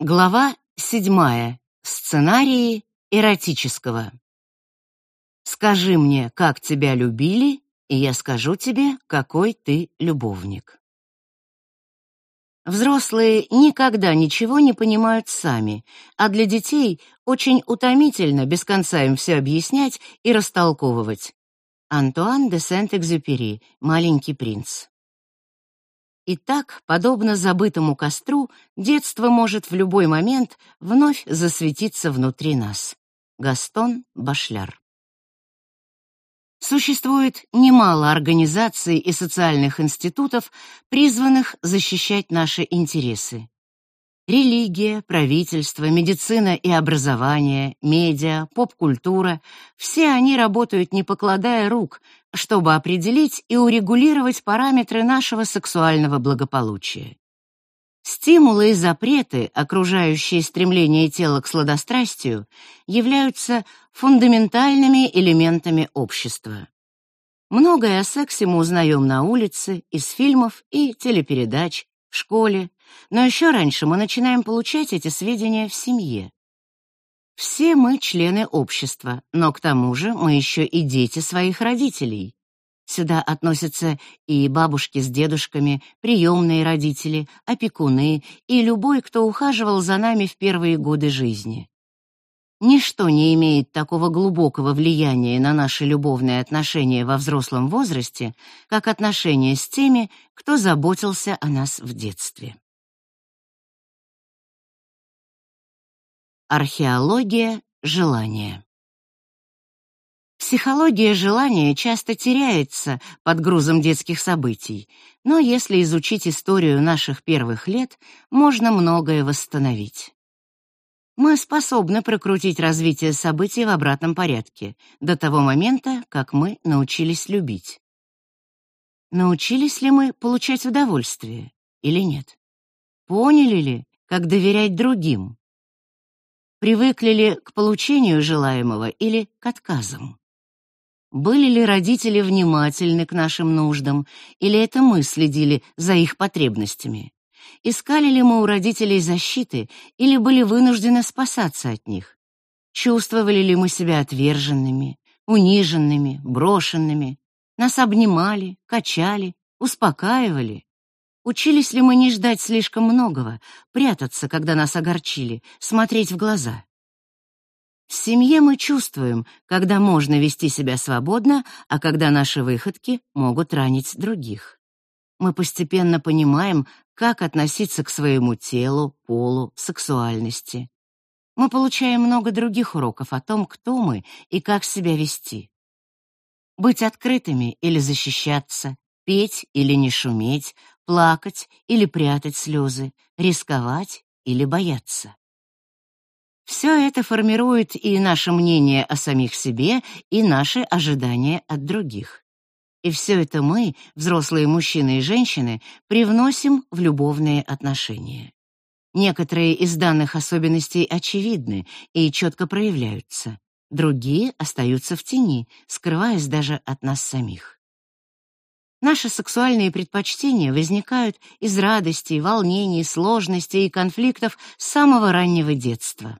Глава седьмая. Сценарии эротического. Скажи мне, как тебя любили, и я скажу тебе, какой ты любовник. Взрослые никогда ничего не понимают сами, а для детей очень утомительно без конца им все объяснять и растолковывать. Антуан де Сент-Экзюпери, «Маленький принц». И так, подобно забытому костру, детство может в любой момент вновь засветиться внутри нас. Гастон Башляр. Существует немало организаций и социальных институтов, призванных защищать наши интересы. Религия, правительство, медицина и образование, медиа, поп-культура — все они работают не покладая рук, чтобы определить и урегулировать параметры нашего сексуального благополучия. Стимулы и запреты, окружающие стремление тела к сладострастию, являются фундаментальными элементами общества. Многое о сексе мы узнаем на улице, из фильмов и телепередач, в школе, но еще раньше мы начинаем получать эти сведения в семье. Все мы члены общества, но к тому же мы еще и дети своих родителей. Сюда относятся и бабушки с дедушками, приемные родители, опекуны и любой, кто ухаживал за нами в первые годы жизни. Ничто не имеет такого глубокого влияния на наши любовные отношения во взрослом возрасте, как отношения с теми, кто заботился о нас в детстве. Археология желания Психология желания часто теряется под грузом детских событий, но если изучить историю наших первых лет, можно многое восстановить. Мы способны прокрутить развитие событий в обратном порядке, до того момента, как мы научились любить. Научились ли мы получать удовольствие или нет? Поняли ли, как доверять другим? Привыкли ли к получению желаемого или к отказам? Были ли родители внимательны к нашим нуждам, или это мы следили за их потребностями? Искали ли мы у родителей защиты или были вынуждены спасаться от них? Чувствовали ли мы себя отверженными, униженными, брошенными? Нас обнимали, качали, успокаивали? Учились ли мы не ждать слишком многого, прятаться, когда нас огорчили, смотреть в глаза? В семье мы чувствуем, когда можно вести себя свободно, а когда наши выходки могут ранить других. Мы постепенно понимаем, как относиться к своему телу, полу, сексуальности. Мы получаем много других уроков о том, кто мы и как себя вести. Быть открытыми или защищаться, петь или не шуметь, плакать или прятать слезы, рисковать или бояться. Все это формирует и наше мнение о самих себе, и наши ожидания от других. И все это мы, взрослые мужчины и женщины, привносим в любовные отношения. Некоторые из данных особенностей очевидны и четко проявляются. Другие остаются в тени, скрываясь даже от нас самих. Наши сексуальные предпочтения возникают из радости, волнений, сложностей и конфликтов с самого раннего детства.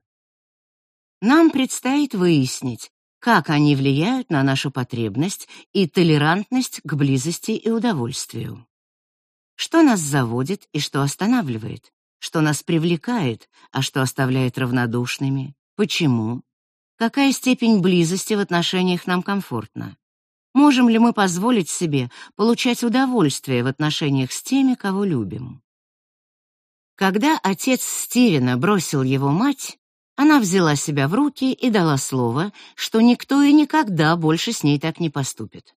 Нам предстоит выяснить, как они влияют на нашу потребность и толерантность к близости и удовольствию. Что нас заводит и что останавливает? Что нас привлекает, а что оставляет равнодушными? Почему? Какая степень близости в отношениях нам комфортна? Можем ли мы позволить себе получать удовольствие в отношениях с теми, кого любим? Когда отец Стивена бросил его мать, она взяла себя в руки и дала слово, что никто и никогда больше с ней так не поступит.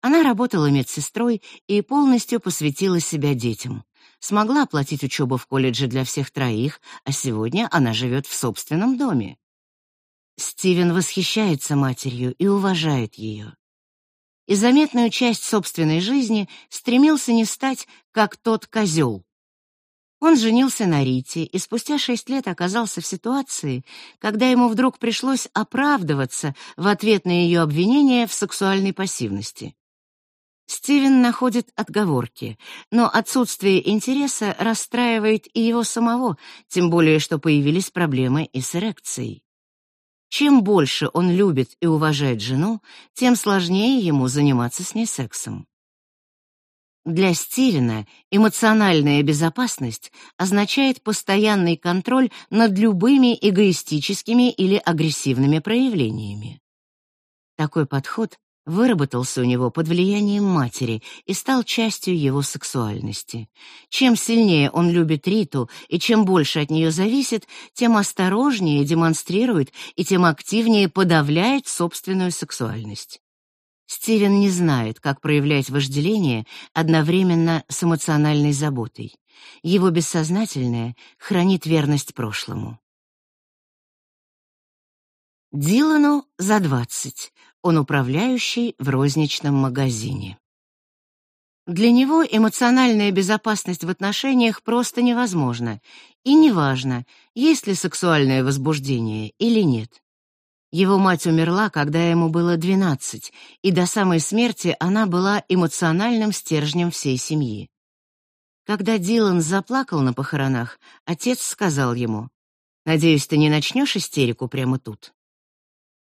Она работала медсестрой и полностью посвятила себя детям. Смогла оплатить учебу в колледже для всех троих, а сегодня она живет в собственном доме. Стивен восхищается матерью и уважает ее. И заметную часть собственной жизни стремился не стать как тот козел, он женился на Рите и спустя шесть лет оказался в ситуации, когда ему вдруг пришлось оправдываться в ответ на ее обвинение в сексуальной пассивности. Стивен находит отговорки, но отсутствие интереса расстраивает и его самого, тем более что появились проблемы и с эрекцией. Чем больше он любит и уважает жену, тем сложнее ему заниматься с ней сексом. Для Стивена эмоциональная безопасность означает постоянный контроль над любыми эгоистическими или агрессивными проявлениями. Такой подход выработался у него под влиянием матери и стал частью его сексуальности. Чем сильнее он любит Риту и чем больше от нее зависит, тем осторожнее демонстрирует и тем активнее подавляет собственную сексуальность. Стивен не знает, как проявлять вожделение одновременно с эмоциональной заботой. Его бессознательное хранит верность прошлому. Дилану за двадцать. Он управляющий в розничном магазине. Для него эмоциональная безопасность в отношениях просто невозможна, и неважно, есть ли сексуальное возбуждение или нет. Его мать умерла, когда ему было двенадцать, и до самой смерти она была эмоциональным стержнем всей семьи. Когда Дилан заплакал на похоронах, отец сказал ему: "Надеюсь, ты не начнешь истерику прямо тут".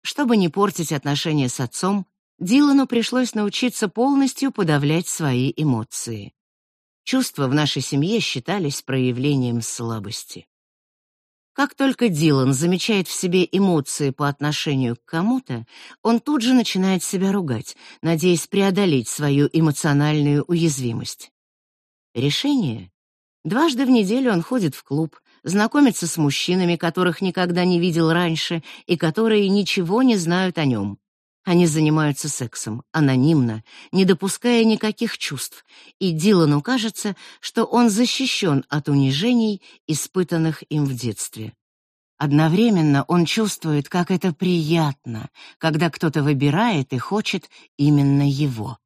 Чтобы не портить отношения с отцом, Дилану пришлось научиться полностью подавлять свои эмоции. Чувства в нашей семье считались проявлением слабости. Как только Дилан замечает в себе эмоции по отношению к кому-то, он тут же начинает себя ругать, надеясь преодолеть свою эмоциональную уязвимость. Решение? Дважды в неделю он ходит в клуб, знакомится с мужчинами, которых никогда не видел раньше и которые ничего не знают о нем. Они занимаются сексом, анонимно, не допуская никаких чувств, и Дилану кажется, что он защищен от унижений, испытанных им в детстве. Одновременно он чувствует, как это приятно, когда кто-то выбирает и хочет именно его.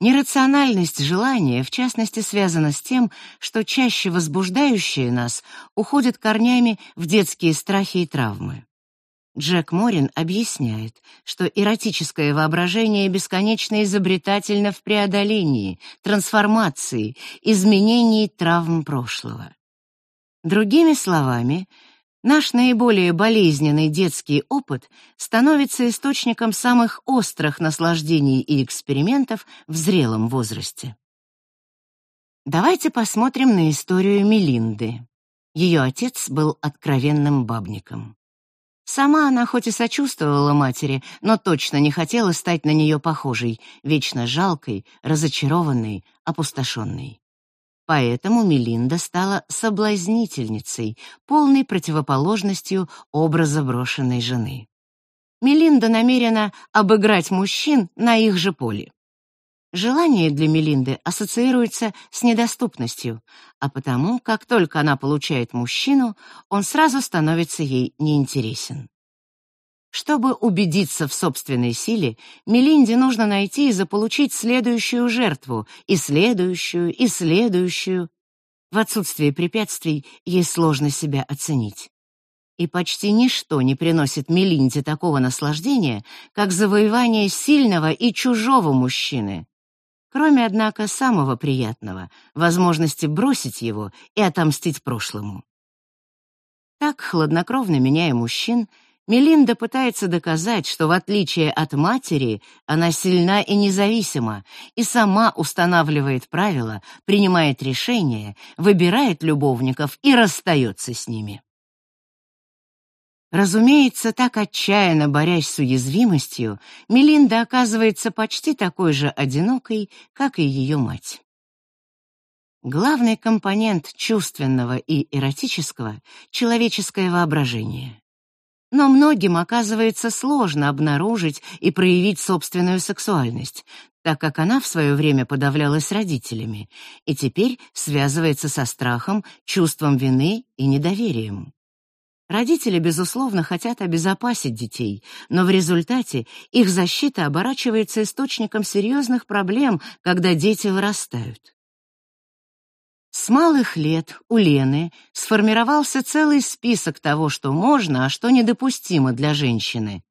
Нерациональность желания, в частности, связана с тем, что чаще возбуждающие нас уходят корнями в детские страхи и травмы. Джек Морин объясняет, что эротическое воображение бесконечно изобретательно в преодолении, трансформации, изменении травм прошлого. Другими словами, Наш наиболее болезненный детский опыт становится источником самых острых наслаждений и экспериментов в зрелом возрасте. Давайте посмотрим на историю Мелинды. Ее отец был откровенным бабником. Сама она хоть и сочувствовала матери, но точно не хотела стать на нее похожей, вечно жалкой, разочарованной, опустошенной. Поэтому Мелинда стала соблазнительницей, полной противоположностью образа брошенной жены. Мелинда намерена обыграть мужчин на их же поле. Желание для Мелинды ассоциируется с недоступностью, а потому, как только она получает мужчину, он сразу становится ей неинтересен. Чтобы убедиться в собственной силе, Мелинде нужно найти и заполучить следующую жертву, и следующую, и следующую. В отсутствии препятствий ей сложно себя оценить. И почти ничто не приносит Мелинде такого наслаждения, как завоевание сильного и чужого мужчины. Кроме, однако, самого приятного — возможности бросить его и отомстить прошлому. Так, хладнокровно меняя мужчин, Мелинда пытается доказать, что в отличие от матери, она сильна и независима, и сама устанавливает правила, принимает решения, выбирает любовников и расстается с ними. Разумеется, так отчаянно борясь с уязвимостью, Мелинда оказывается почти такой же одинокой, как и ее мать. Главный компонент чувственного и эротического — человеческое воображение. Но многим оказывается сложно обнаружить и проявить собственную сексуальность, так как она в свое время подавлялась родителями и теперь связывается со страхом, чувством вины и недоверием. Родители, безусловно, хотят обезопасить детей, но в результате их защита оборачивается источником серьезных проблем, когда дети вырастают. С малых лет у Лены сформировался целый список того, что можно, а что недопустимо для женщины.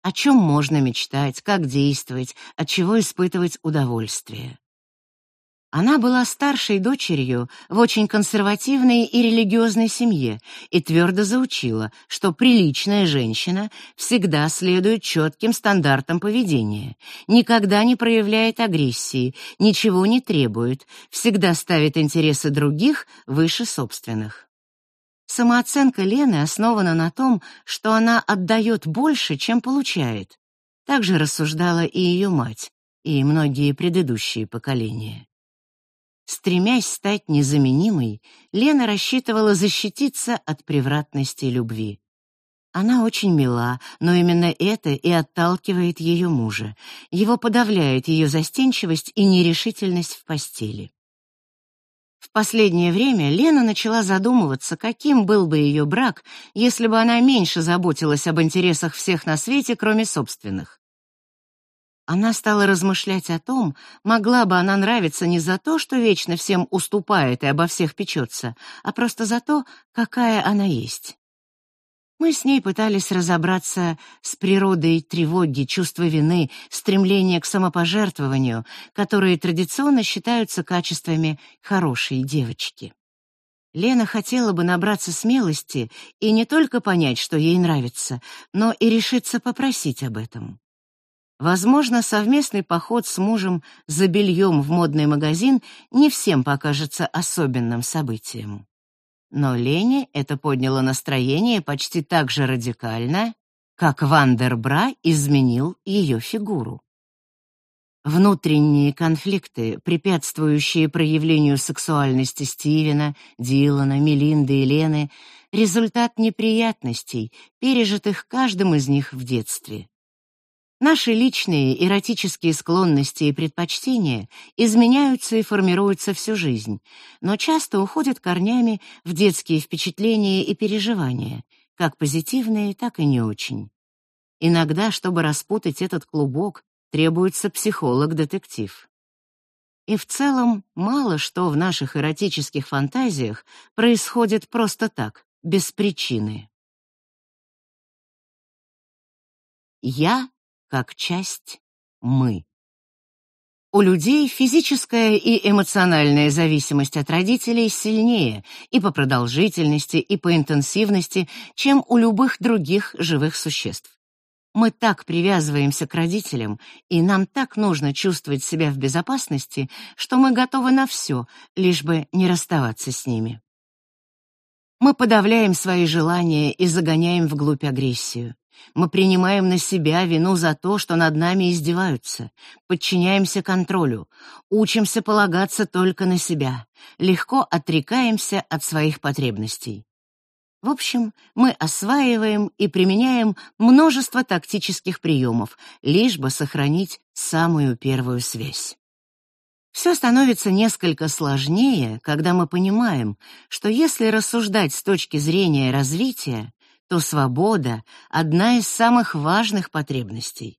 о чем можно мечтать, как действовать, от чего испытывать удовольствие. Она была старшей дочерью в очень консервативной и религиозной семье и твердо заучила, что приличная женщина всегда следует четким стандартам поведения, никогда не проявляет агрессии, ничего не требует, всегда ставит интересы других выше собственных. Самооценка Лены основана на том, что она отдает больше, чем получает. Так же рассуждала и ее мать, и многие предыдущие поколения. Стремясь стать незаменимой, Лена рассчитывала защититься от превратности любви. Она очень мила, но именно это и отталкивает ее мужа. Его подавляет ее застенчивость и нерешительность в постели. В последнее время Лена начала задумываться, каким был бы ее брак, если бы она меньше заботилась об интересах всех на свете, кроме собственных. Она стала размышлять о том, могла бы она нравиться не за то, что вечно всем уступает и обо всех печется, а просто за то, какая она есть. Мы с ней пытались разобраться с природой тревоги, чувства вины, стремления к самопожертвованию, которые традиционно считаются качествами хорошей девочки. Лена хотела бы набраться смелости и не только понять, что ей нравится, но и решиться попросить об этом. Возможно, совместный поход с мужем за бельем в модный магазин не всем покажется особенным событием. Но Лене это подняло настроение почти так же радикально, как Вандербра изменил ее фигуру. Внутренние конфликты, препятствующие проявлению сексуальности Стивена, Дилана, Мелинды и Лены, результат неприятностей, пережитых каждым из них в детстве. Наши личные эротические склонности и предпочтения изменяются и формируются всю жизнь, но часто уходят корнями в детские впечатления и переживания, как позитивные, так и не очень. Иногда, чтобы распутать этот клубок, требуется психолог-детектив. И в целом мало что в наших эротических фантазиях происходит просто так, без причины. Я как часть «мы». У людей физическая и эмоциональная зависимость от родителей сильнее и по продолжительности, и по интенсивности, чем у любых других живых существ. Мы так привязываемся к родителям, и нам так нужно чувствовать себя в безопасности, что мы готовы на все, лишь бы не расставаться с ними. Мы подавляем свои желания и загоняем вглубь агрессию. Мы принимаем на себя вину за то, что над нами издеваются, подчиняемся контролю, учимся полагаться только на себя, легко отрекаемся от своих потребностей. В общем, мы осваиваем и применяем множество тактических приемов, лишь бы сохранить самую первую связь. Все становится несколько сложнее, когда мы понимаем, что если рассуждать с точки зрения развития, то свобода — одна из самых важных потребностей.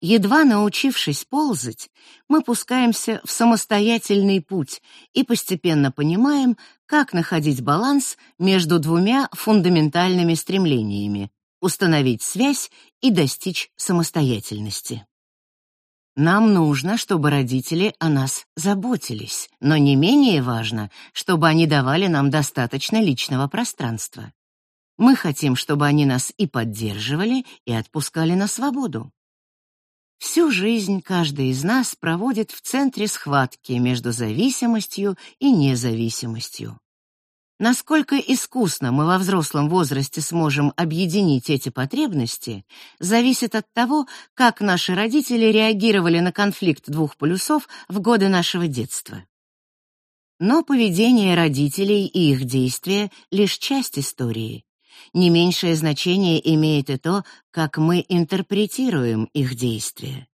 Едва научившись ползать, мы пускаемся в самостоятельный путь и постепенно понимаем, как находить баланс между двумя фундаментальными стремлениями — установить связь и достичь самостоятельности. Нам нужно, чтобы родители о нас заботились, но не менее важно, чтобы они давали нам достаточно личного пространства. Мы хотим, чтобы они нас и поддерживали, и отпускали на свободу. Всю жизнь каждый из нас проводит в центре схватки между зависимостью и независимостью. Насколько искусно мы во взрослом возрасте сможем объединить эти потребности, зависит от того, как наши родители реагировали на конфликт двух полюсов в годы нашего детства. Но поведение родителей и их действия — лишь часть истории. Не меньшее значение имеет и то, как мы интерпретируем их действия.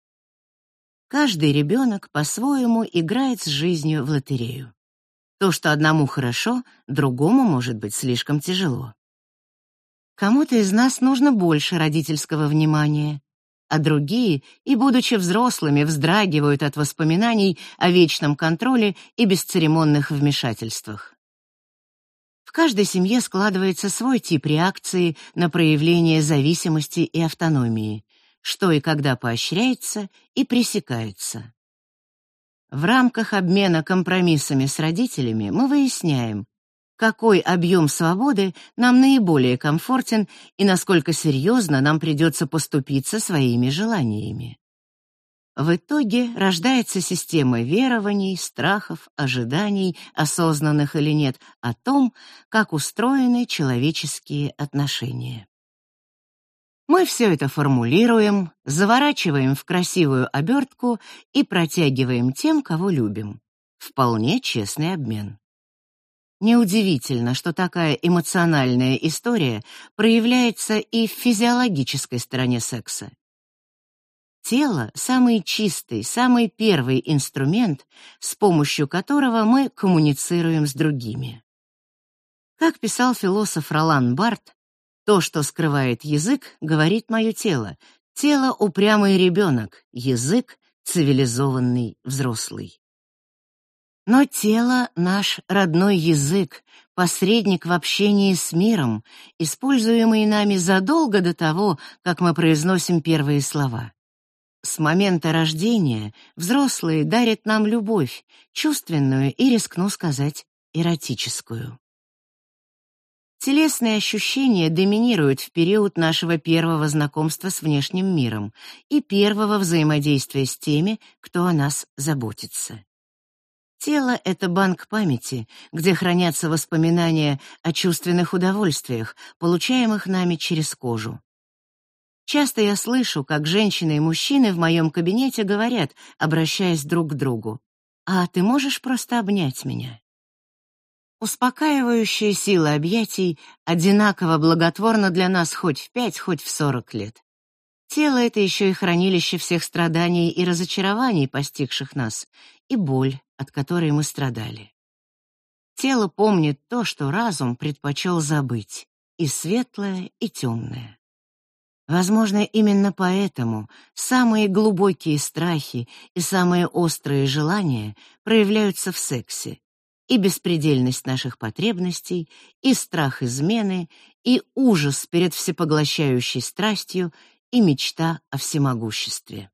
Каждый ребенок по-своему играет с жизнью в лотерею. То, что одному хорошо, другому может быть слишком тяжело. Кому-то из нас нужно больше родительского внимания, а другие, и будучи взрослыми, вздрагивают от воспоминаний о вечном контроле и бесцеремонных вмешательствах. Каждой семье складывается свой тип реакции на проявление зависимости и автономии. что и когда поощряется и пресекается. В рамках обмена компромиссами с родителями мы выясняем, какой объем свободы нам наиболее комфортен и насколько серьезно нам придется поступиться своими желаниями. В итоге рождается система верований, страхов, ожиданий, осознанных или нет, о том, как устроены человеческие отношения. Мы все это формулируем, заворачиваем в красивую обертку и протягиваем тем, кого любим. Вполне честный обмен. Неудивительно, что такая эмоциональная история проявляется и в физиологической стороне секса. Тело — самый чистый, самый первый инструмент, с помощью которого мы коммуницируем с другими. Как писал философ Ролан Барт, то, что скрывает язык, говорит мое тело. Тело — упрямый ребенок, язык — цивилизованный взрослый. Но тело — наш родной язык, посредник в общении с миром, используемый нами задолго до того, как мы произносим первые слова. С момента рождения взрослые дарят нам любовь, чувственную и, рискну сказать, эротическую. Телесные ощущения доминируют в период нашего первого знакомства с внешним миром и первого взаимодействия с теми, кто о нас заботится. Тело — это банк памяти, где хранятся воспоминания о чувственных удовольствиях, получаемых нами через кожу. Часто я слышу, как женщины и мужчины в моем кабинете говорят, обращаясь друг к другу, «А ты можешь просто обнять меня?» Успокаивающая сила объятий одинаково благотворна для нас хоть в пять, хоть в сорок лет. Тело — это еще и хранилище всех страданий и разочарований, постигших нас, и боль, от которой мы страдали. Тело помнит то, что разум предпочел забыть, и светлое, и темное. Возможно, именно поэтому самые глубокие страхи и самые острые желания проявляются в сексе, и беспредельность наших потребностей, и страх измены, и ужас перед всепоглощающей страстью, и мечта о всемогуществе.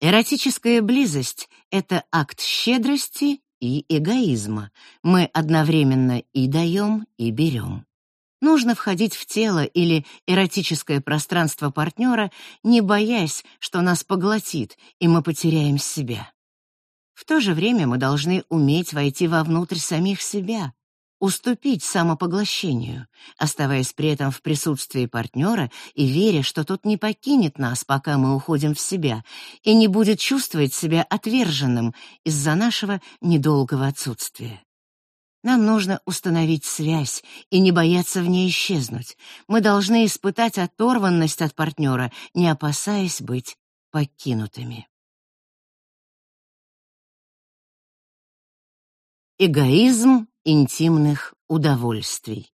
Эротическая близость — это акт щедрости и эгоизма. Мы одновременно и даем, и берем. Нужно входить в тело или эротическое пространство партнера, не боясь, что нас поглотит, и мы потеряем себя. В то же время мы должны уметь войти вовнутрь самих себя, уступить самопоглощению, оставаясь при этом в присутствии партнера и веря, что тот не покинет нас, пока мы уходим в себя, и не будет чувствовать себя отверженным из-за нашего недолгого отсутствия. Нам нужно установить связь и не бояться в ней исчезнуть. Мы должны испытать оторванность от партнера, не опасаясь быть покинутыми. Эгоизм интимных удовольствий.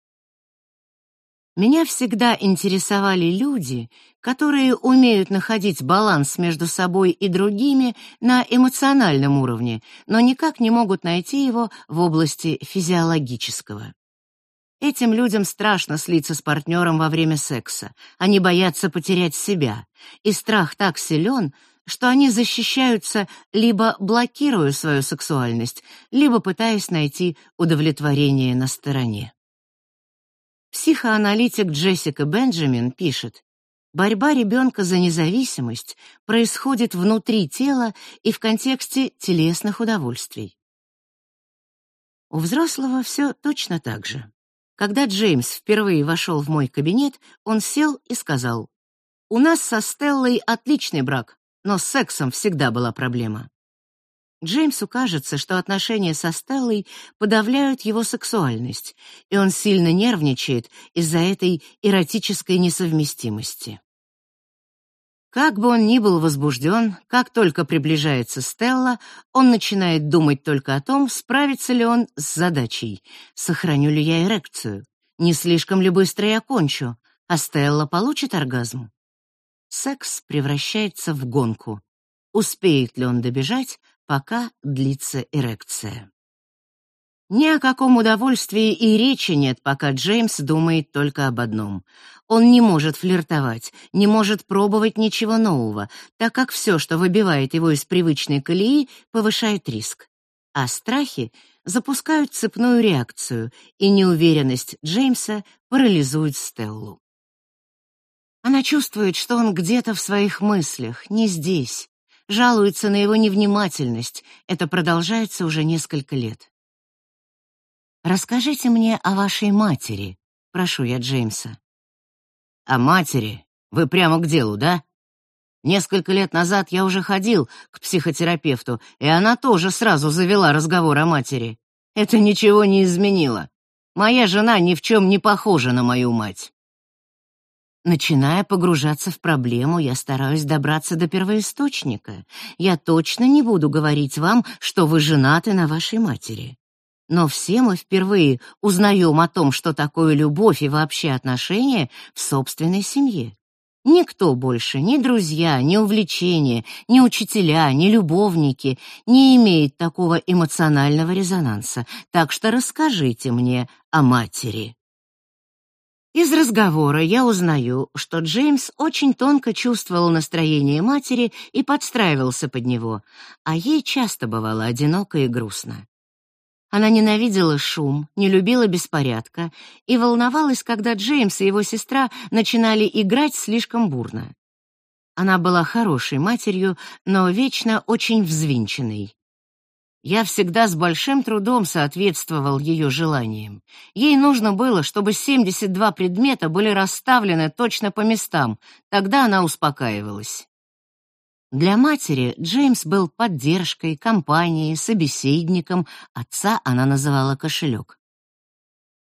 Меня всегда интересовали люди, которые умеют находить баланс между собой и другими на эмоциональном уровне, но никак не могут найти его в области физиологического. Этим людям страшно слиться с партнером во время секса. Они боятся потерять себя, и страх так силен, что они защищаются либо блокируя свою сексуальность, либо пытаясь найти удовлетворение на стороне. Психоаналитик Джессика Бенджамин пишет, Борьба ребенка за независимость происходит внутри тела и в контексте телесных удовольствий. У взрослого все точно так же. Когда Джеймс впервые вошел в мой кабинет, он сел и сказал, «У нас со Стеллой отличный брак но с сексом всегда была проблема. Джеймсу кажется, что отношения со Стеллой подавляют его сексуальность, и он сильно нервничает из-за этой эротической несовместимости. Как бы он ни был возбужден, как только приближается Стелла, он начинает думать только о том, справится ли он с задачей, сохраню ли я эрекцию, не слишком ли быстро я кончу, а Стелла получит оргазм. Секс превращается в гонку. Успеет ли он добежать, пока длится эрекция? Ни о каком удовольствии и речи нет, пока Джеймс думает только об одном. Он не может флиртовать, не может пробовать ничего нового, так как все, что выбивает его из привычной колеи, повышает риск. А страхи запускают цепную реакцию, и неуверенность Джеймса парализует Стеллу. Она чувствует, что он где-то в своих мыслях, не здесь. Жалуется на его невнимательность. Это продолжается уже несколько лет. Расскажите мне о вашей матери, прошу я Джеймса. О матери? Вы прямо к делу, да? Несколько лет назад я уже ходил к психотерапевту, и она тоже сразу завела разговор о матери. Это ничего не изменило. Моя жена ни в чем не похожа на мою мать. Начиная погружаться в проблему, я стараюсь добраться до первоисточника. Я точно не буду говорить вам, что вы женаты на вашей матери. Но все мы впервые узнаем о том, что такое любовь и вообще отношения в собственной семье. Никто больше, ни друзья, ни увлечения, ни учителя, ни любовники не имеет такого эмоционального резонанса. Так что расскажите мне о матери. Из разговора я узнаю, что Джеймс очень тонко чувствовал настроение матери и подстраивался под него, а ей часто бывало одиноко и грустно. Она ненавидела шум, не любила беспорядка и волновалась, когда Джеймс и его сестра начинали играть слишком бурно. Она была хорошей матерью, но вечно очень взвинченной. Я всегда с большим трудом соответствовал ее желаниям. Ей нужно было, чтобы 72 предмета были расставлены точно по местам, тогда она успокаивалась. Для матери Джеймс был поддержкой, компанией, собеседником, отца она называла кошелек.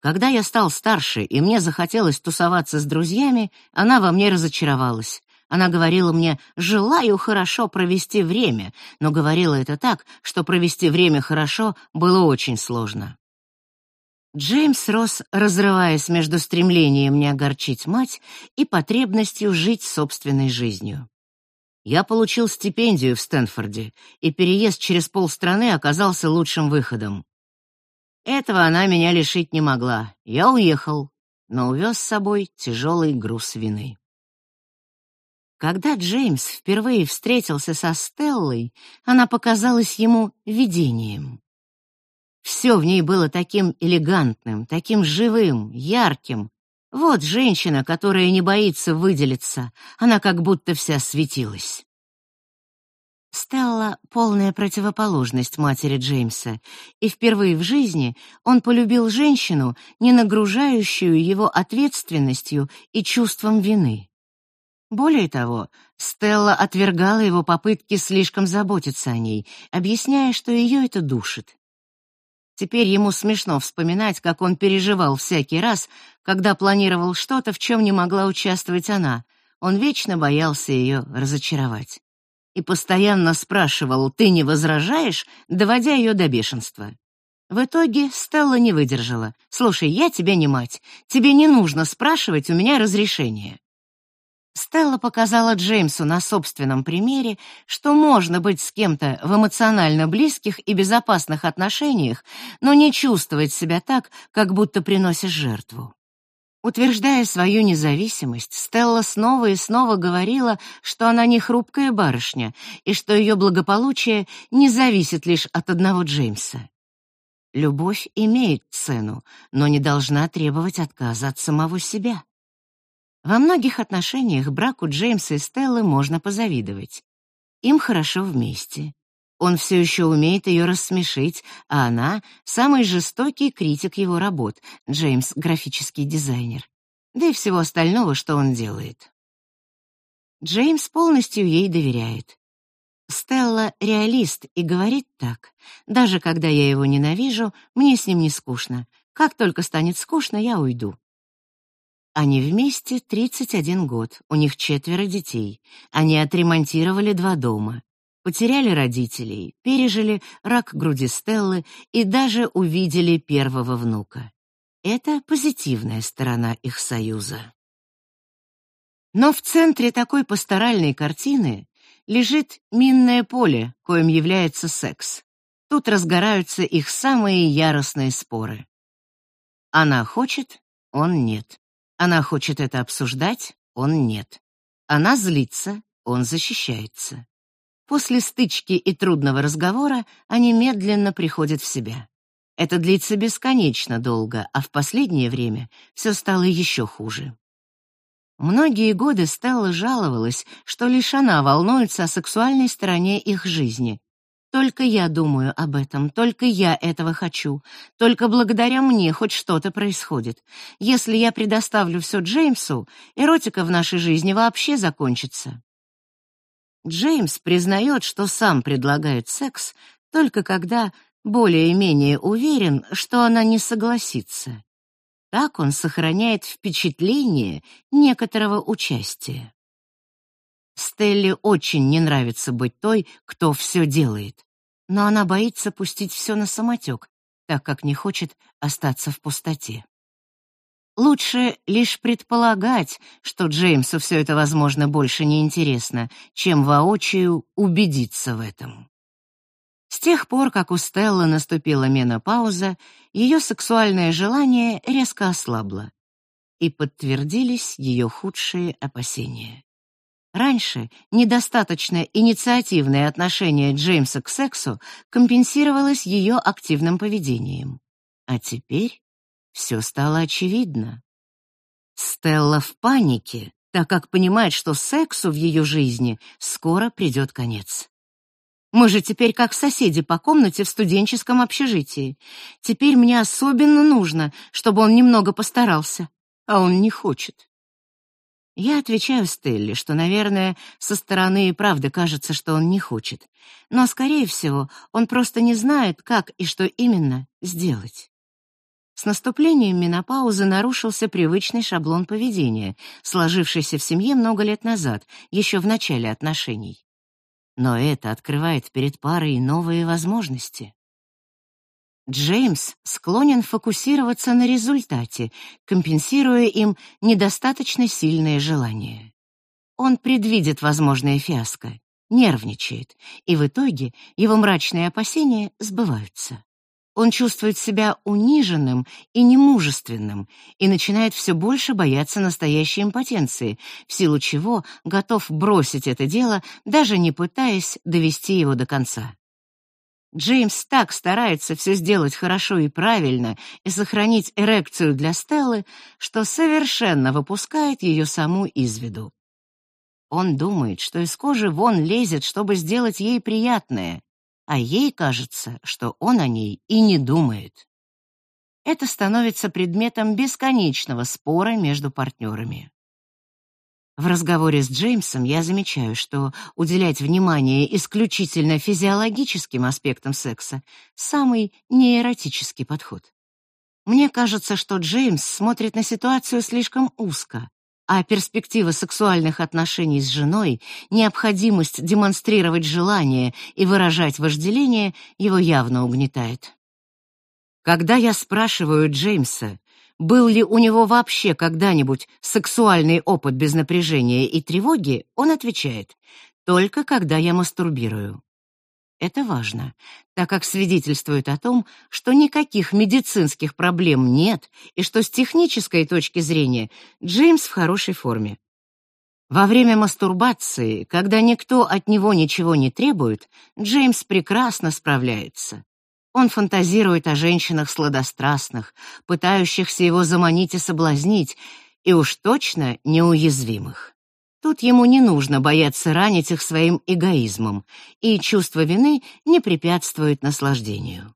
Когда я стал старше и мне захотелось тусоваться с друзьями, она во мне разочаровалась. Она говорила мне «желаю хорошо провести время», но говорила это так, что провести время хорошо было очень сложно. Джеймс рос, разрываясь между стремлением не огорчить мать и потребностью жить собственной жизнью. Я получил стипендию в Стэнфорде, и переезд через полстраны оказался лучшим выходом. Этого она меня лишить не могла. Я уехал, но увез с собой тяжелый груз вины. Когда Джеймс впервые встретился со Стеллой, она показалась ему видением. Все в ней было таким элегантным, таким живым, ярким, вот женщина, которая не боится выделиться, она как будто вся светилась. Стелла — полная противоположность матери Джеймса, и впервые в жизни он полюбил женщину, не нагружающую его ответственностью и чувством вины. Более того, Стелла отвергала его попытки слишком заботиться о ней, объясняя, что ее это душит. Теперь ему смешно вспоминать, как он переживал всякий раз, когда планировал что-то, в чем не могла участвовать она. Он вечно боялся ее разочаровать. И постоянно спрашивал «ты не возражаешь?», доводя ее до бешенства. В итоге Стелла не выдержала. «Слушай, я тебе не мать. Тебе не нужно спрашивать у меня разрешения». Стелла показала Джеймсу на собственном примере, что можно быть с кем-то в эмоционально близких и безопасных отношениях, но не чувствовать себя так, как будто приносишь жертву. Утверждая свою независимость, Стелла снова и снова говорила, что она не хрупкая барышня и что ее благополучие не зависит лишь от одного Джеймса. Любовь имеет цену, но не должна требовать отказа от самого себя. Во многих отношениях браку Джеймса и Стеллы можно позавидовать. Им хорошо вместе. Он все еще умеет ее рассмешить, а она — самый жестокий критик его работ, Джеймс — графический дизайнер. Да и всего остального, что он делает. Джеймс полностью ей доверяет. Стелла — реалист и говорит так. «Даже когда я его ненавижу, мне с ним не скучно. Как только станет скучно, я уйду». Они вместе 31 год, у них четверо детей. Они отремонтировали два дома, потеряли родителей, пережили рак груди Стеллы и даже увидели первого внука. Это позитивная сторона их союза. Но в центре такой пасторальной картины лежит минное поле, коим является секс. тут разгораются их самые яростные споры. Она хочет, он нет. Она хочет это обсуждать, он нет. Она злится, он защищается. После стычки и трудного разговора они медленно приходят в себя. Это длится бесконечно долго, а в последнее время все стало еще хуже. Многие годы Стелла жаловалась, что лишь она волнуется о сексуальной стороне их жизни. Только я думаю об этом, только я этого хочу. Только благодаря мне хоть что-то происходит. Если я предоставлю все Джеймсу, эротика в нашей жизни вообще закончится. Джеймс признает, что сам предлагает секс только когда более-менее уверен, что она не согласится. Так он сохраняет впечатление некоторого участия. Стелле очень не нравится быть той, кто все делает, но она боится пустить все на самотек, так как не хочет остаться в пустоте. Лучше лишь предполагать, что Джеймсу все это, возможно, больше не интересно, чем воочию убедиться в этом. С тех пор, как у Стеллы наступила менопауза, ее сексуальное желание резко ослабло, и подтвердились ее худшие опасения. Раньше недостаточно инициативное отношение Джеймса к сексу компенсировалось ее активным поведением. А теперь все стало очевидно. Стелла в панике, так как понимает, что сексу в ее жизни скоро придет конец. Мы же теперь как соседи по комнате в студенческом общежитии. Теперь мне особенно нужно, чтобы он немного постарался, а он не хочет. Я отвечаю Стелле, что, наверное, со стороны и правда кажется, что он не хочет. Но, скорее всего, он просто не знает, как и что именно сделать. С наступлением менопаузы нарушился привычный шаблон поведения, сложившийся в семье много лет назад, еще в начале отношений но это открывает перед парой новые возможности. Джеймс склонен фокусироваться на результате, компенсируя им недостаточно сильное желание. Он предвидит возможное фиаско, нервничает, и в итоге его мрачные опасения сбываются. Он чувствует себя униженным и немужественным и начинает все больше бояться настоящей импотенции, в силу чего готов бросить это дело, даже не пытаясь довести его до конца. Джеймс так старается все сделать хорошо и правильно и сохранить эрекцию для Стеллы, что совершенно выпускает ее саму из виду. Он думает, что из кожи вон лезет, чтобы сделать ей приятное, а ей кажется, что он о ней и не думает. Это становится предметом бесконечного спора между партнерами. В разговоре с Джеймсом я замечаю, что уделять внимание исключительно физиологическим аспектам секса — самый неэротический подход. Мне кажется, что Джеймс смотрит на ситуацию слишком узко, а перспектива сексуальных отношений с женой, необходимость демонстрировать желание и выражать вожделение его явно угнетает. Когда я спрашиваю Джеймса, был ли у него вообще когда-нибудь сексуальный опыт без напряжения и тревоги, он отвечает: только когда я мастурбирую. Это важно, так как свидетельствует о том, что никаких медицинских проблем нет и что с технической точки зрения Джеймс в хорошей форме. Во время мастурбации, когда никто от него ничего не требует, Джеймс прекрасно справляется. Он фантазирует о женщинах сладострастных, пытающихся его заманить и соблазнить, и уж точно неуязвимых. Тут ему не нужно бояться ранить их своим эгоизмом, и чувство вины не препятствует наслаждению.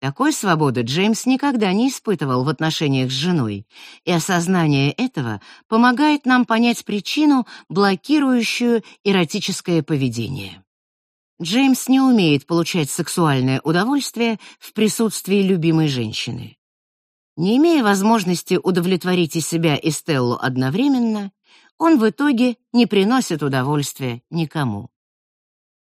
Такой свободы Джеймс никогда не испытывал в отношениях с женой, и осознание этого помогает нам понять причину, блокирующую эротическое поведение. Джеймс не умеет получать сексуальное удовольствие в присутствии любимой женщины. Не имея возможности удовлетворить и себя, и Стеллу одновременно, он в итоге не приносит удовольствия никому.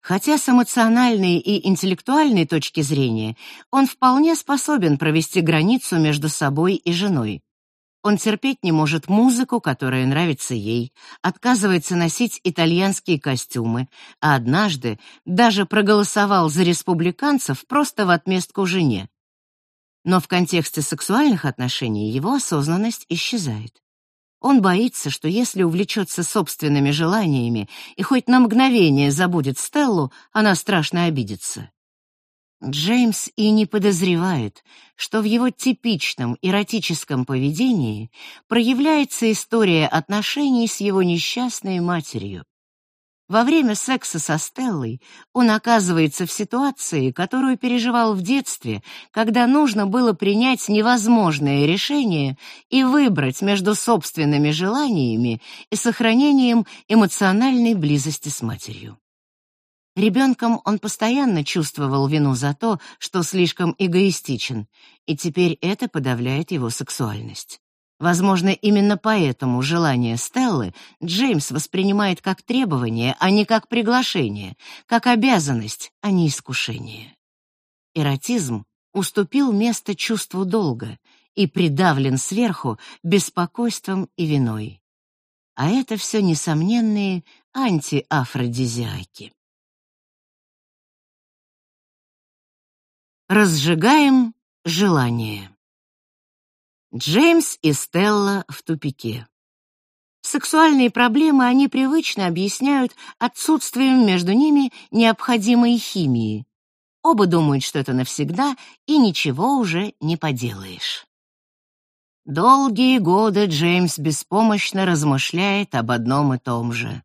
Хотя с эмоциональной и интеллектуальной точки зрения он вполне способен провести границу между собой и женой. Он терпеть не может музыку, которая нравится ей, отказывается носить итальянские костюмы, а однажды даже проголосовал за республиканцев просто в отместку жене. Но в контексте сексуальных отношений его осознанность исчезает. Он боится, что если увлечется собственными желаниями и хоть на мгновение забудет Стеллу, она страшно обидится. Джеймс и не подозревает, что в его типичном эротическом поведении проявляется история отношений с его несчастной матерью. Во время секса со Стеллой он оказывается в ситуации, которую переживал в детстве, когда нужно было принять невозможное решение и выбрать между собственными желаниями и сохранением эмоциональной близости с матерью. Ребенком он постоянно чувствовал вину за то, что слишком эгоистичен, и теперь это подавляет его сексуальность. Возможно, именно поэтому желание Стеллы Джеймс воспринимает как требование, а не как приглашение, как обязанность, а не искушение. Эротизм уступил место чувству долга и придавлен сверху беспокойством и виной. А это все несомненные антиафродизиаки. Разжигаем желание. Джеймс и Стелла в тупике. Сексуальные проблемы они привычно объясняют отсутствием между ними необходимой химии. Оба думают, что это навсегда, и ничего уже не поделаешь. Долгие годы Джеймс беспомощно размышляет об одном и том же.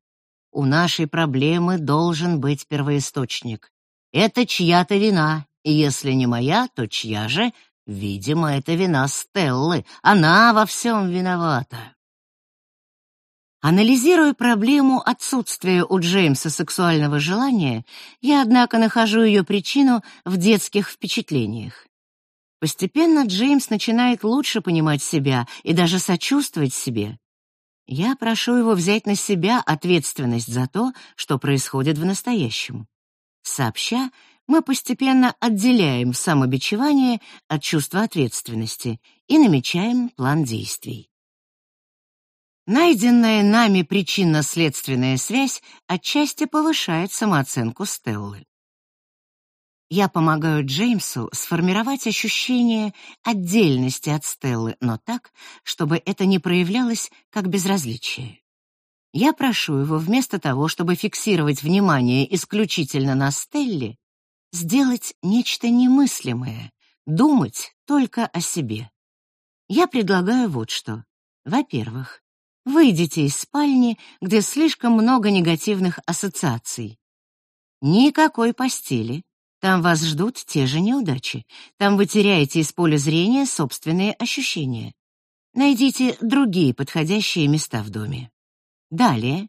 У нашей проблемы должен быть первоисточник. Это чья-то вина, если не моя, то чья же? Видимо, это вина Стеллы. Она во всем виновата. Анализируя проблему отсутствия у Джеймса сексуального желания, я, однако, нахожу ее причину в детских впечатлениях. Постепенно Джеймс начинает лучше понимать себя и даже сочувствовать себе. Я прошу его взять на себя ответственность за то, что происходит в настоящем. Сообща, мы постепенно отделяем самобичевание от чувства ответственности и намечаем план действий. Найденная нами причинно-следственная связь отчасти повышает самооценку Стеллы. Я помогаю Джеймсу сформировать ощущение отдельности от Стеллы, но так, чтобы это не проявлялось как безразличие. Я прошу его вместо того, чтобы фиксировать внимание исключительно на Стелле, сделать нечто немыслимое, думать только о себе. Я предлагаю вот что. Во-первых, выйдите из спальни, где слишком много негативных ассоциаций. Никакой постели. Там вас ждут те же неудачи. Там вы теряете из поля зрения собственные ощущения. Найдите другие подходящие места в доме. Далее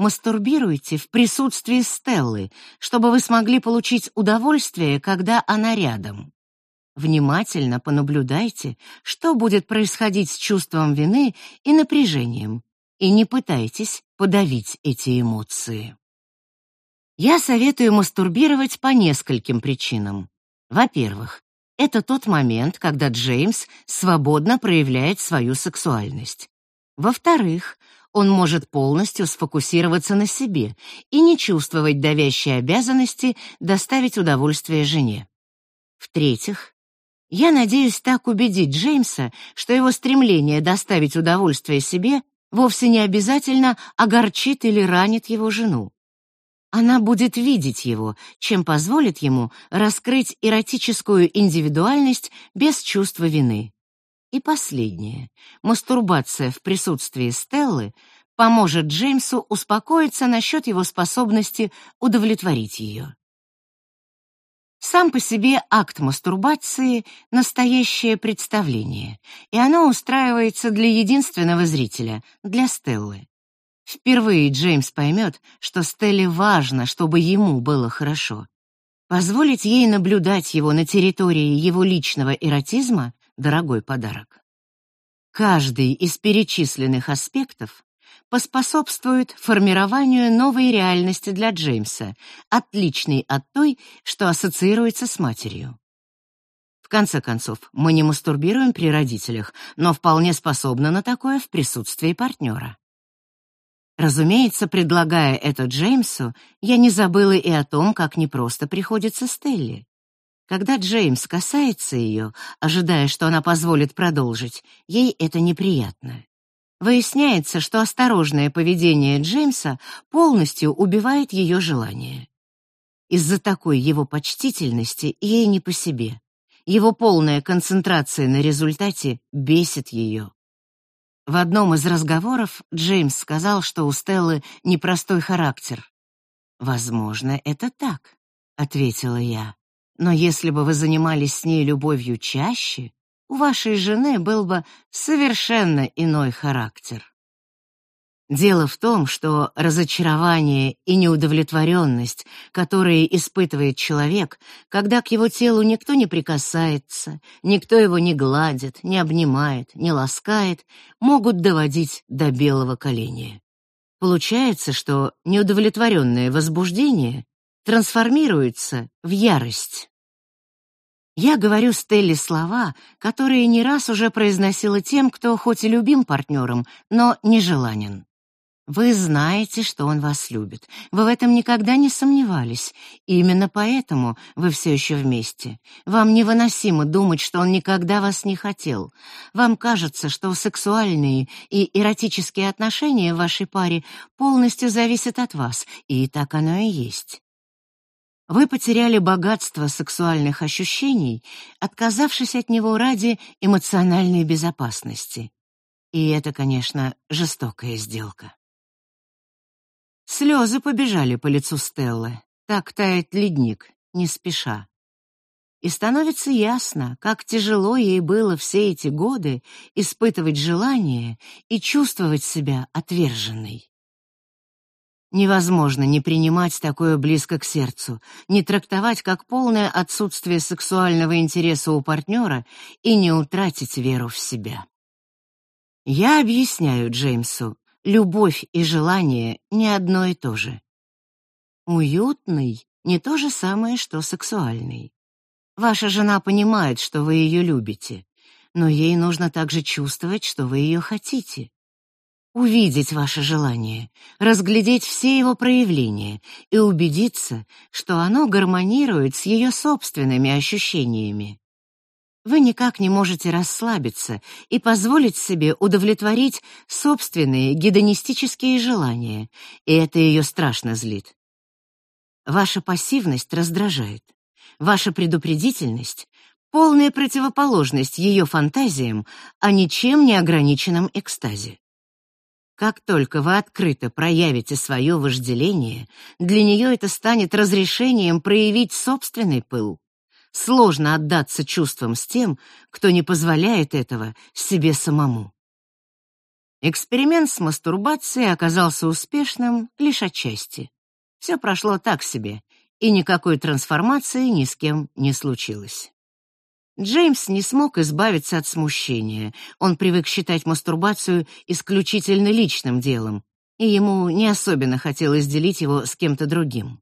Мастурбируйте в присутствии Стеллы, чтобы вы смогли получить удовольствие, когда она рядом. Внимательно понаблюдайте, что будет происходить с чувством вины и напряжением, и не пытайтесь подавить эти эмоции. Я советую мастурбировать по нескольким причинам. Во-первых, это тот момент, когда Джеймс свободно проявляет свою сексуальность. Во-вторых, он может полностью сфокусироваться на себе и не чувствовать давящей обязанности доставить удовольствие жене. В-третьих, я надеюсь так убедить Джеймса, что его стремление доставить удовольствие себе вовсе не обязательно огорчит или ранит его жену. Она будет видеть его, чем позволит ему раскрыть эротическую индивидуальность без чувства вины. И последнее. Мастурбация в присутствии Стеллы поможет Джеймсу успокоиться насчет его способности удовлетворить ее. Сам по себе акт мастурбации — настоящее представление, и оно устраивается для единственного зрителя, для Стеллы. Впервые Джеймс поймет, что Стелле важно, чтобы ему было хорошо. Позволить ей наблюдать его на территории его личного эротизма дорогой подарок. Каждый из перечисленных аспектов поспособствует формированию новой реальности для Джеймса, отличной от той, что ассоциируется с матерью. В конце концов, мы не мастурбируем при родителях, но вполне способны на такое в присутствии партнера. Разумеется, предлагая это Джеймсу, я не забыла и о том, как непросто приходится Стелле. Когда Джеймс касается ее, ожидая, что она позволит продолжить, ей это неприятно. Выясняется, что осторожное поведение Джеймса полностью убивает ее желание. Из-за такой его почтительности ей не по себе. Его полная концентрация на результате бесит ее. В одном из разговоров Джеймс сказал, что у Стеллы непростой характер. «Возможно, это так», — ответила я. Но если бы вы занимались с ней любовью чаще, у вашей жены был бы совершенно иной характер. Дело в том, что разочарование и неудовлетворенность, которые испытывает человек, когда к его телу никто не прикасается, никто его не гладит, не обнимает, не ласкает, могут доводить до белого коленя. Получается, что неудовлетворенное возбуждение трансформируется в ярость. Я говорю Стелле слова, которые не раз уже произносила тем, кто хоть и любим партнером, но нежеланен. Вы знаете, что он вас любит. Вы в этом никогда не сомневались. Именно поэтому вы все еще вместе. Вам невыносимо думать, что он никогда вас не хотел. Вам кажется, что сексуальные и эротические отношения в вашей паре полностью зависят от вас, и так оно и есть. Вы потеряли богатство сексуальных ощущений, отказавшись от него ради эмоциональной безопасности. И это, конечно, жестокая сделка. Слезы побежали по лицу Стеллы. Так тает ледник, не спеша. И становится ясно, как тяжело ей было все эти годы испытывать желание и чувствовать себя отверженной. Невозможно не принимать такое близко к сердцу, не трактовать как полное отсутствие сексуального интереса у партнера и не утратить веру в себя. Я объясняю Джеймсу, любовь и желание не одно и то же. Уютный не то же самое, что сексуальный. Ваша жена понимает, что вы ее любите, но ей нужно также чувствовать, что вы ее хотите увидеть ваше желание, разглядеть все его проявления и убедиться, что оно гармонирует с ее собственными ощущениями. Вы никак не можете расслабиться и позволить себе удовлетворить собственные гедонистические желания, и это ее страшно злит. Ваша пассивность раздражает. Ваша предупредительность — полная противоположность ее фантазиям о ничем не ограниченном экстазе. Как только вы открыто проявите свое вожделение, для нее это станет разрешением проявить собственный пыл. Сложно отдаться чувствам с тем, кто не позволяет этого себе самому. Эксперимент с мастурбацией оказался успешным лишь отчасти. Все прошло так себе, и никакой трансформации ни с кем не случилось. Джеймс не смог избавиться от смущения. Он привык считать мастурбацию исключительно личным делом, и ему не особенно хотелось делить его с кем-то другим.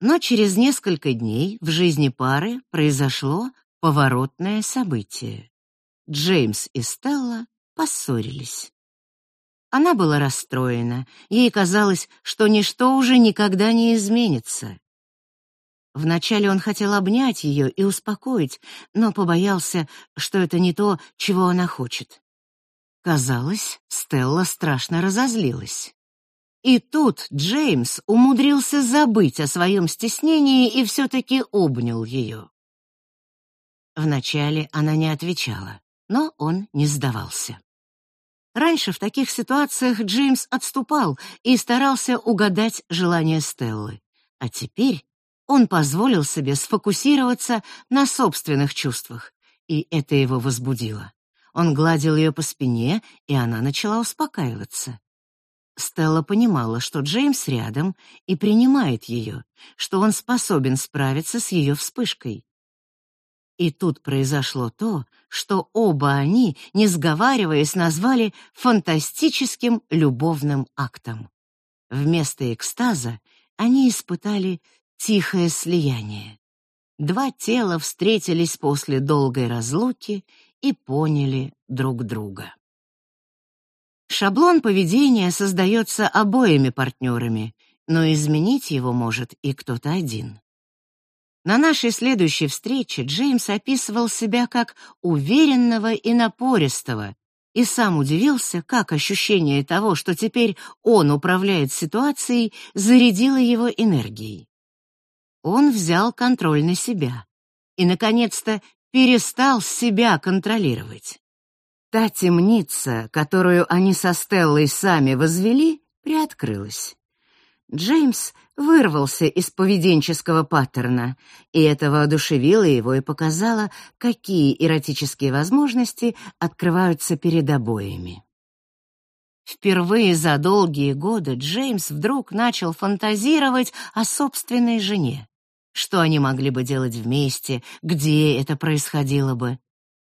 Но через несколько дней в жизни пары произошло поворотное событие. Джеймс и Стелла поссорились. Она была расстроена. Ей казалось, что ничто уже никогда не изменится. Вначале он хотел обнять ее и успокоить, но побоялся, что это не то, чего она хочет. Казалось, Стелла страшно разозлилась. И тут Джеймс умудрился забыть о своем стеснении и все-таки обнял ее. Вначале она не отвечала, но он не сдавался. Раньше в таких ситуациях Джеймс отступал и старался угадать желание Стеллы, а теперь он позволил себе сфокусироваться на собственных чувствах, и это его возбудило. Он гладил ее по спине, и она начала успокаиваться. Стелла понимала, что Джеймс рядом и принимает ее, что он способен справиться с ее вспышкой. И тут произошло то, что оба они, не сговариваясь, назвали фантастическим любовным актом. Вместо экстаза они испытали тихое слияние. два тела встретились после долгой разлуки и поняли друг друга. Шаблон поведения создается обоими партнерами, но изменить его может и кто-то один. На нашей следующей встрече Джеймс описывал себя как уверенного и напористого, и сам удивился, как ощущение того, что теперь он управляет ситуацией, зарядило его энергией. Он взял контроль на себя и, наконец-то, перестал себя контролировать. Та темница, которую они со Стеллой сами возвели, приоткрылась. Джеймс вырвался из поведенческого паттерна, и это воодушевило его и показало, какие эротические возможности открываются перед обоими. Впервые за долгие годы Джеймс вдруг начал фантазировать о собственной жене. Что они могли бы делать вместе, где это происходило бы.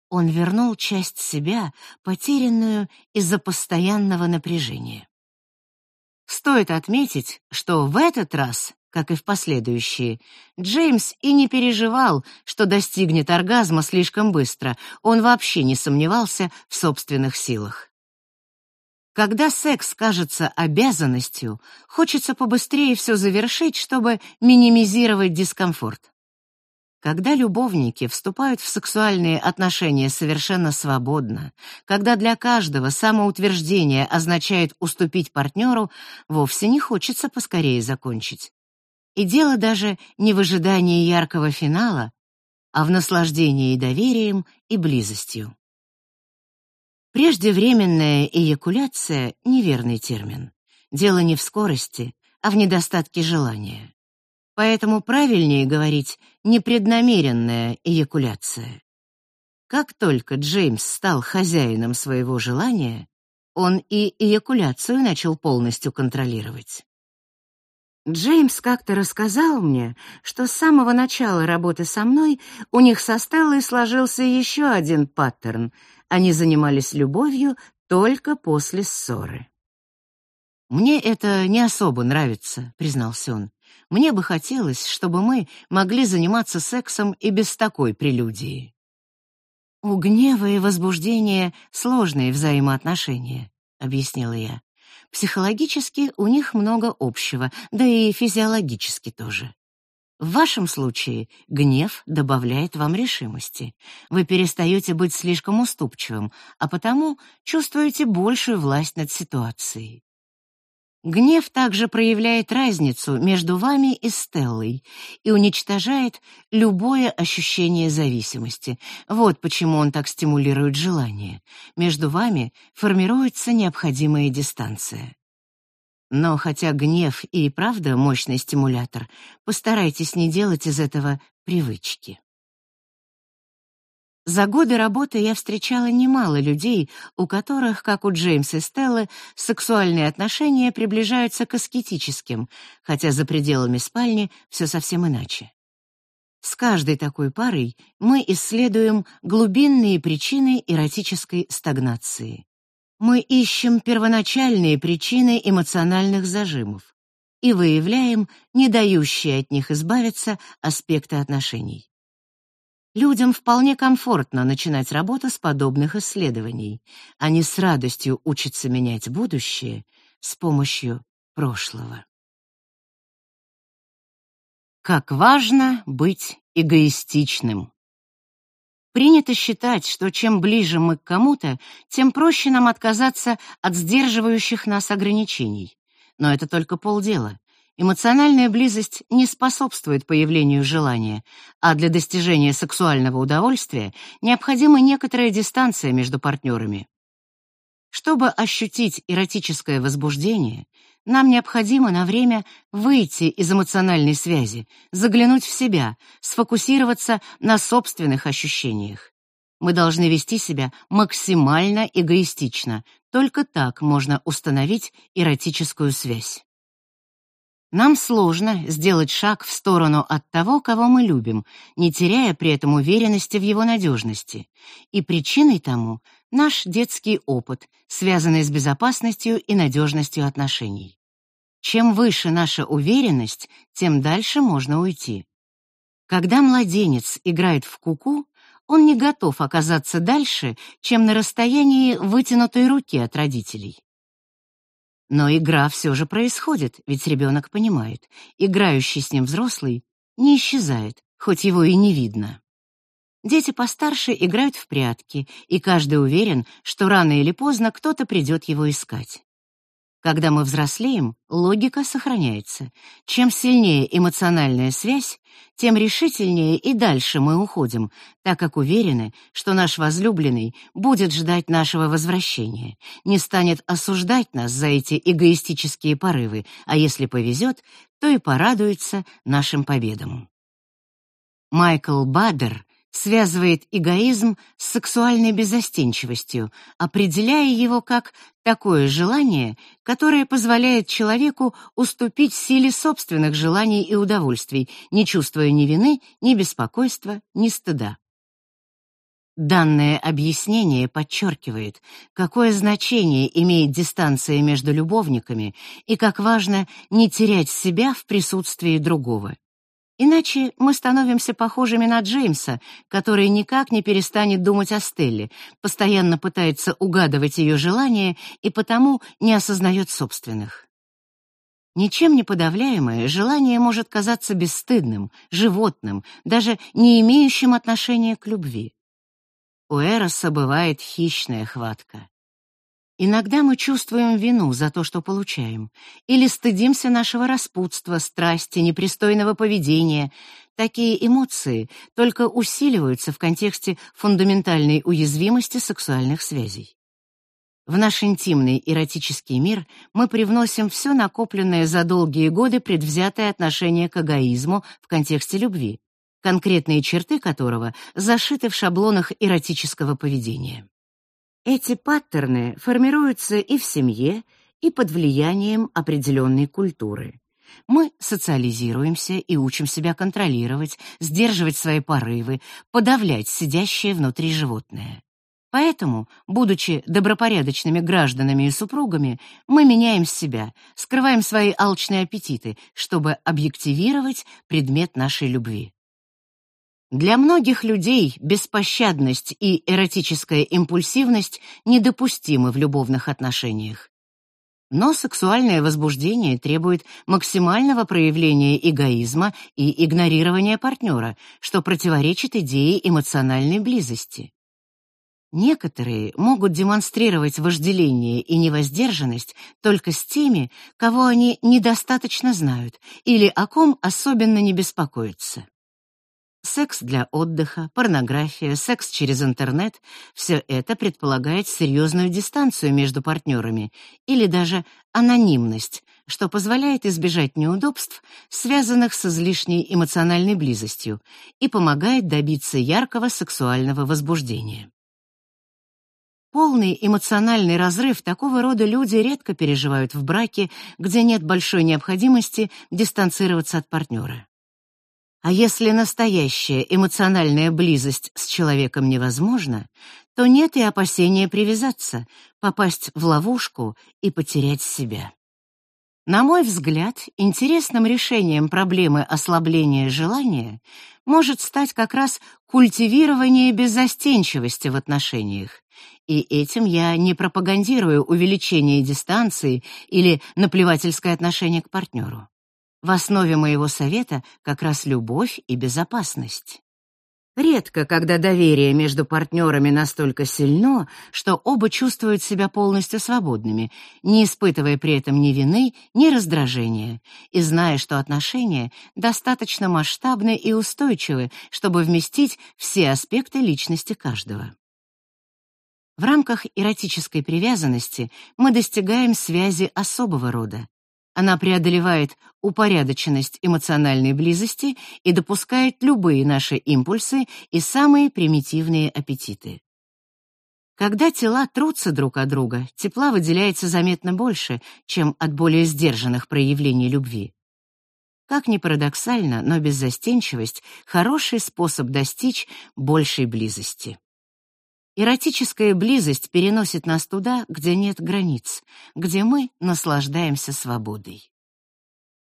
Он вернул часть себя, потерянную из-за постоянного напряжения. Стоит отметить, что в этот раз, как и в последующие, Джеймс и не переживал, что достигнет оргазма слишком быстро, он вообще не сомневался в собственных силах. Когда секс кажется обязанностью, хочется побыстрее все завершить, чтобы минимизировать дискомфорт. Когда любовники вступают в сексуальные отношения совершенно свободно, когда для каждого самоутверждение означает уступить партнеру, вовсе не хочется поскорее закончить. И дело даже не в ожидании яркого финала, а в наслаждении доверием и близостью. Преждевременная эякуляция — неверный термин. Дело не в скорости, а в недостатке желания. Поэтому правильнее говорить непреднамеренная эякуляция. Как только Джеймс стал хозяином своего желания, он и эякуляцию начал полностью контролировать. Джеймс как-то рассказал мне, что с самого начала работы со мной у них со Стеллой сложился еще один паттерн. Они занимались любовью только после ссоры. «Мне это не особо нравится», — признался он. Мне бы хотелось, чтобы мы могли заниматься сексом и без такой прелюдии. У гнева и возбуждения сложные взаимоотношения, объяснила я. Психологически у них много общего, да и физиологически тоже. В вашем случае гнев добавляет вам решимости. Вы перестаете быть слишком уступчивым, а потому чувствуете большую власть над ситуацией. Гнев также проявляет разницу между вами и Стеллой и уничтожает любое ощущение зависимости. Вот почему он так стимулирует желание. Между вами формируется необходимая дистанция. Но хотя гнев и правда мощный стимулятор, постарайтесь не делать из этого привычки. За годы работы я встречала немало людей, у которых, как у Джеймса Стеллы, сексуальные отношения приближаются к аскетическим, хотя за пределами спальни все совсем иначе. С каждой такой парой мы исследуем глубинные причины эротической стагнации. Мы ищем первоначальные причины эмоциональных зажимов и выявляем не дающие от них избавиться аспекты отношений. Людям вполне комфортно начинать работу с подобных исследований. Они с радостью учатся менять будущее с помощью прошлого. Как важно быть эгоистичным. Принято считать, что чем ближе мы к кому-то, тем проще нам отказаться от сдерживающих нас ограничений. Но это только полдела. Эмоциональная близость не способствует появлению желания, а для достижения сексуального удовольствия необходима некоторая дистанция между партнерами. Чтобы ощутить эротическое возбуждение, нам необходимо на время выйти из эмоциональной связи, заглянуть в себя, сфокусироваться на собственных ощущениях. Мы должны вести себя максимально эгоистично, только так можно установить эротическую связь. Нам сложно сделать шаг в сторону от того, кого мы любим, не теряя при этом уверенности в его надежности. И причиной тому наш детский опыт, связанный с безопасностью и надежностью отношений. Чем выше наша уверенность, тем дальше можно уйти. Когда младенец играет в куку, он не готов оказаться дальше, чем на расстоянии вытянутой руки от родителей. Но игра все же происходит, ведь ребенок понимает, играющий с ним взрослый не исчезает, хоть его и не видно. Дети постарше играют в прятки, и каждый уверен, что рано или поздно кто-то придет его искать. Когда мы взрослеем, логика сохраняется. Чем сильнее эмоциональная связь, тем решительнее и дальше мы уходим, так как уверены, что наш возлюбленный будет ждать нашего возвращения, не станет осуждать нас за эти эгоистические порывы, а если повезет, то и порадуется нашим победам. Майкл Бадер связывает эгоизм с сексуальной безостенчивостью, определяя его как такое желание, которое позволяет человеку уступить силе собственных желаний и удовольствий, не чувствуя ни вины, ни беспокойства, ни стыда. Данное объяснение подчеркивает, какое значение имеет дистанция между любовниками и как важно не терять себя в присутствии другого. Иначе мы становимся похожими на Джеймса, который никак не перестанет думать о Стелле, постоянно пытается угадывать ее желания и потому не осознает собственных. Ничем не подавляемое желание может казаться бесстыдным, животным, даже не имеющим отношения к любви. У Эроса бывает хищная хватка. Иногда мы чувствуем вину за то, что получаем, или стыдимся нашего распутства, страсти, непристойного поведения. Такие эмоции только усиливаются в контексте фундаментальной уязвимости сексуальных связей. В наш интимный эротический мир мы привносим все накопленное за долгие годы предвзятое отношение к эгоизму в контексте любви, конкретные черты которого зашиты в шаблонах эротического поведения. Эти паттерны формируются и в семье, и под влиянием определенной культуры. Мы социализируемся и учим себя контролировать, сдерживать свои порывы, подавлять сидящее внутри животное. Поэтому, будучи добропорядочными гражданами и супругами, мы меняем себя, скрываем свои алчные аппетиты, чтобы объективировать предмет нашей любви. Для многих людей беспощадность и эротическая импульсивность недопустимы в любовных отношениях. Но сексуальное возбуждение требует максимального проявления эгоизма и игнорирования партнера, что противоречит идее эмоциональной близости. Некоторые могут демонстрировать вожделение и невоздержанность только с теми, кого они недостаточно знают или о ком особенно не беспокоятся. Секс для отдыха, порнография, секс через интернет — все это предполагает серьезную дистанцию между партнерами или даже анонимность, что позволяет избежать неудобств, связанных с излишней эмоциональной близостью, и помогает добиться яркого сексуального возбуждения. Полный эмоциональный разрыв такого рода люди редко переживают в браке, где нет большой необходимости дистанцироваться от партнера. А если настоящая эмоциональная близость с человеком невозможна, то нет и опасения привязаться, попасть в ловушку и потерять себя. На мой взгляд, интересным решением проблемы ослабления желания может стать как раз культивирование беззастенчивости в отношениях. И этим я не пропагандирую увеличение дистанции или наплевательское отношение к партнеру. В основе моего совета как раз любовь и безопасность. Редко, когда доверие между партнерами настолько сильно, что оба чувствуют себя полностью свободными, не испытывая при этом ни вины, ни раздражения, и зная, что отношения достаточно масштабны и устойчивы, чтобы вместить все аспекты личности каждого. В рамках эротической привязанности мы достигаем связи особого рода, она преодолевает упорядоченность эмоциональной близости и допускает любые наши импульсы и самые примитивные аппетиты. Когда тела трутся друг о друга, тепла выделяется заметно больше, чем от более сдержанных проявлений любви. Как ни парадоксально, но беззастенчивость — хороший способ достичь большей близости. Эротическая близость переносит нас туда, где нет границ, где мы наслаждаемся свободой.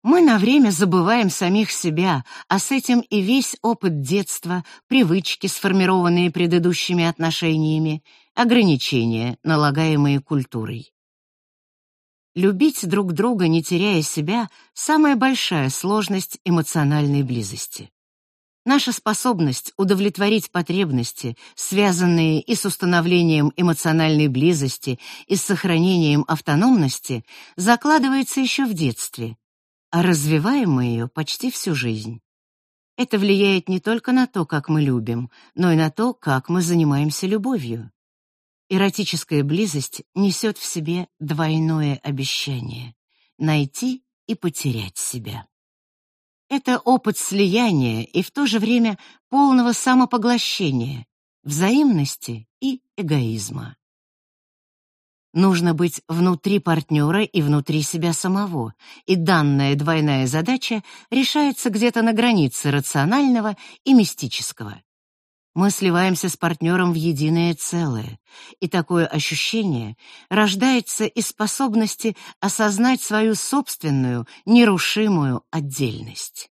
Мы на время забываем самих себя, а с этим и весь опыт детства, привычки, сформированные предыдущими отношениями, ограничения, налагаемые культурой. Любить друг друга, не теряя себя, самая большая сложность эмоциональной близости. Наша способность удовлетворить потребности, связанные и с установлением эмоциональной близости, и с сохранением автономности, закладывается еще в детстве, а развиваем мы ее почти всю жизнь. Это влияет не только на то, как мы любим, но и на то, как мы занимаемся любовью. Эротическая близость несет в себе двойное обещание — найти и потерять себя. Это опыт слияния и в то же время полного самопоглощения, взаимности и эгоизма. Нужно быть внутри партнера и внутри себя самого, и данная двойная задача решается где-то на границе рационального и мистического. Мы сливаемся с партнером в единое целое, и такое ощущение рождается из способности осознать свою собственную, нерушимую отдельность.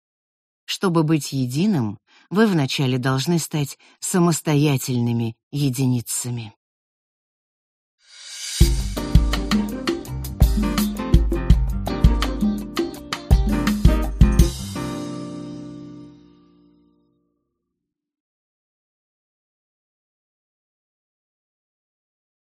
Чтобы быть единым, вы вначале должны стать самостоятельными единицами.